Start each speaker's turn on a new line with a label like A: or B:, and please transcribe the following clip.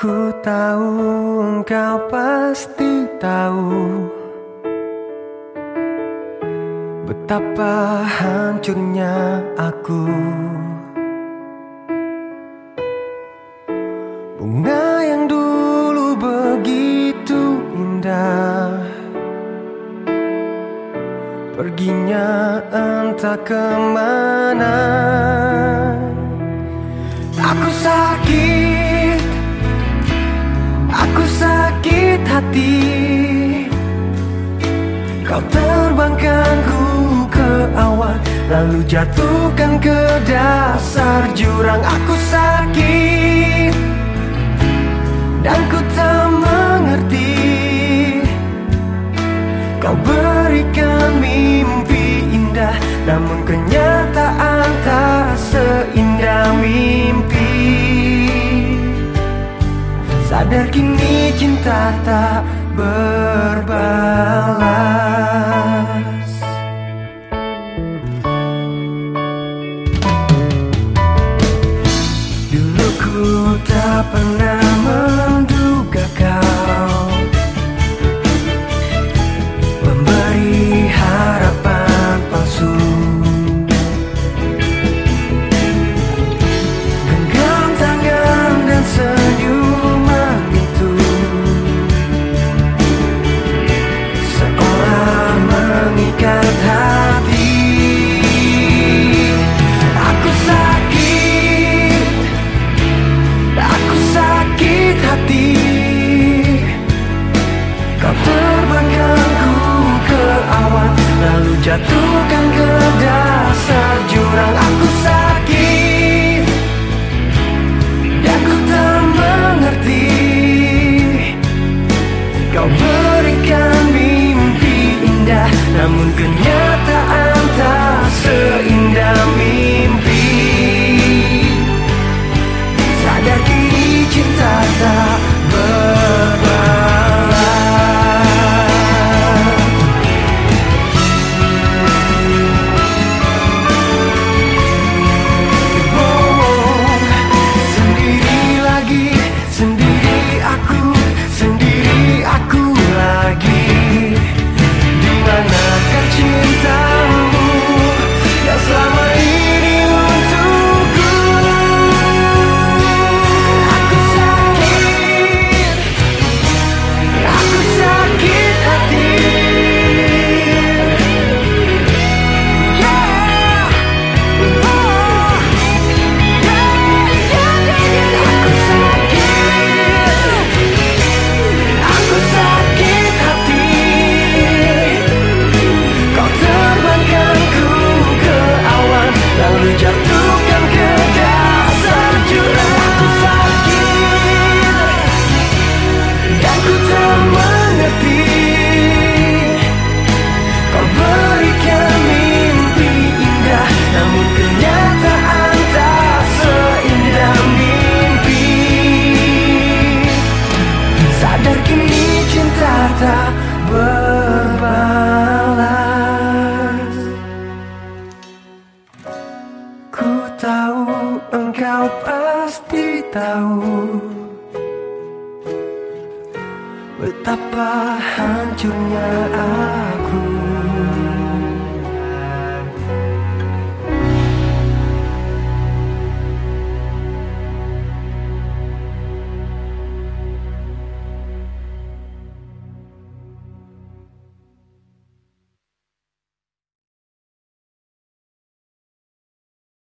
A: Aku tahu engkau pasti tahu Betapa hancurnya aku. Bunga yang dulu begitu indah Perginya entah ke mana. Aku sakit hati. Kau terbangkanku ke awan Lalu jatuhkan ke dasar jurang. Aku sakit Dan ku tak mengerti. Kau berikan mimpi indah Namun kenyataan tak seindah mimpi. Sadar kini tak berbalas. Dulu ku tak pernah menggetarkan hati. Aku sakit. Aku sakit hati. Kau terbangkanku ke awan Lalu jatuhkan ke dasar jurang. Aku sakit. Dan ku tak mengerti. berbalas. Ku tahu engkau pasti tahu Betapa hancurnya aku.